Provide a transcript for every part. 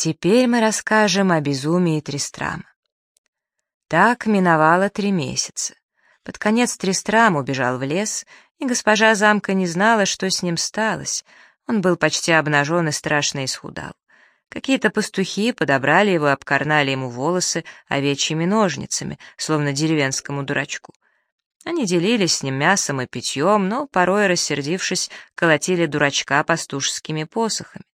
Теперь мы расскажем о безумии Тристрама. Так миновало три месяца. Под конец Тристрам убежал в лес, и госпожа замка не знала, что с ним сталось. Он был почти обнажен и страшно исхудал. Какие-то пастухи подобрали его и обкорнали ему волосы овечьими ножницами, словно деревенскому дурачку. Они делились с ним мясом и питьем, но, порой рассердившись, колотили дурачка пастушескими посохами.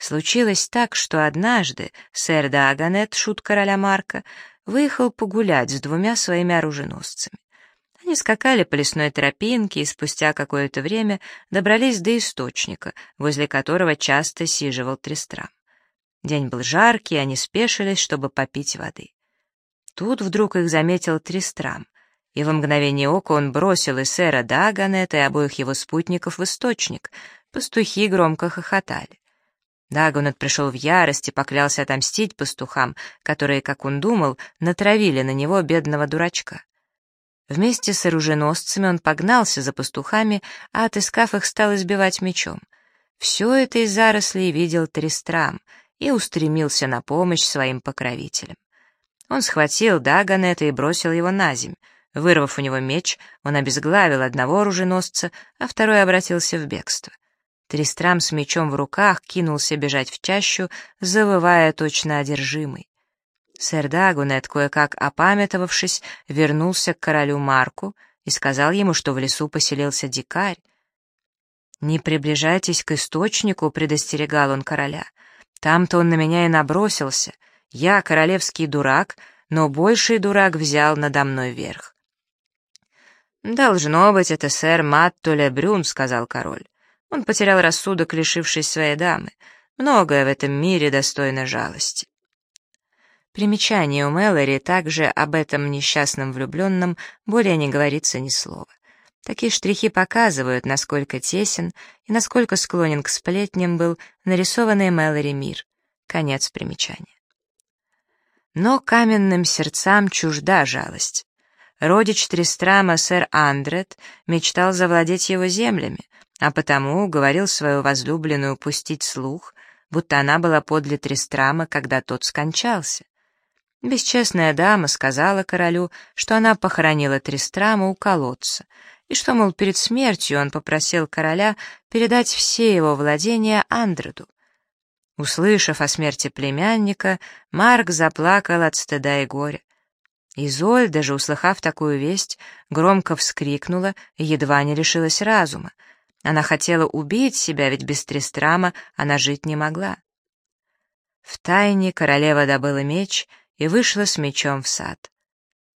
Случилось так, что однажды сэр Даганет, шут короля Марка, выехал погулять с двумя своими оруженосцами. Они скакали по лесной тропинке и спустя какое-то время добрались до источника, возле которого часто сиживал Трестрам. День был жаркий, они спешились, чтобы попить воды. Тут вдруг их заметил Трестрам, и в мгновение ока он бросил и сэра Даганета, и обоих его спутников в источник. Пастухи громко хохотали. Дагонет пришел в ярость и поклялся отомстить пастухам, которые, как он думал, натравили на него бедного дурачка. Вместе с оруженосцами он погнался за пастухами, а, отыскав их, стал избивать мечом. Все это из зарослей видел Тристрам и устремился на помощь своим покровителям. Он схватил Дагонета и бросил его на земь. Вырвав у него меч, он обезглавил одного оруженосца, а второй обратился в бегство. Тристрам с мечом в руках кинулся бежать в чащу, завывая точно одержимый. Сэр Дагунет, кое-как опамятовавшись, вернулся к королю Марку и сказал ему, что в лесу поселился дикарь. «Не приближайтесь к источнику», — предостерегал он короля. «Там-то он на меня и набросился. Я королевский дурак, но больший дурак взял надо мной верх». «Должно быть, это сэр Маттуле Брюн», — сказал король. Он потерял рассудок, лишившись своей дамы. Многое в этом мире достойно жалости. Примечание у Мэлори также об этом несчастном влюбленном более не говорится ни слова. Такие штрихи показывают, насколько тесен и насколько склонен к сплетням был нарисованный Мэлори мир. Конец примечания. Но каменным сердцам чужда жалость. Родич Тристрама, сэр Андрет, мечтал завладеть его землями, а потому уговорил свою возлюбленную пустить слух, будто она была подле Трестрама, когда тот скончался. Бесчестная дама сказала королю, что она похоронила Трестрама у колодца, и что, мол, перед смертью он попросил короля передать все его владения Андреду. Услышав о смерти племянника, Марк заплакал от стыда и горя. Изольда же, услыхав такую весть, громко вскрикнула и едва не лишилась разума, она хотела убить себя, ведь без Трестрама она жить не могла. Втайне королева добыла меч и вышла с мечом в сад.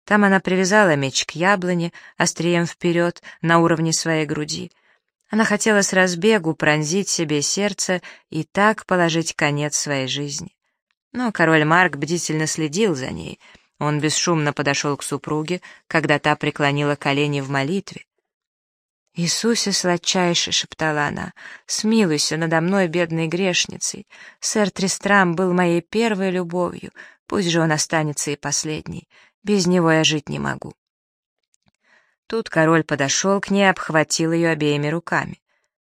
Там она привязала меч к яблоне, острием вперед, на уровне своей груди. Она хотела с разбегу пронзить себе сердце и так положить конец своей жизни. Но король Марк бдительно следил за ней. Он бесшумно подошел к супруге, когда та преклонила колени в молитве. «Иисусе сладчайший!» — шептала она. «Смилуйся надо мной, бедной грешницей. Сэр Тристрам был моей первой любовью, пусть же он останется и последней. Без него я жить не могу». Тут король подошел к ней и обхватил ее обеими руками.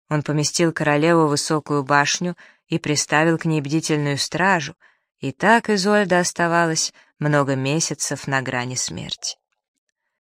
Он поместил королеву в высокую башню и приставил к ней бдительную стражу, и так Изольда оставалась много месяцев на грани смерти.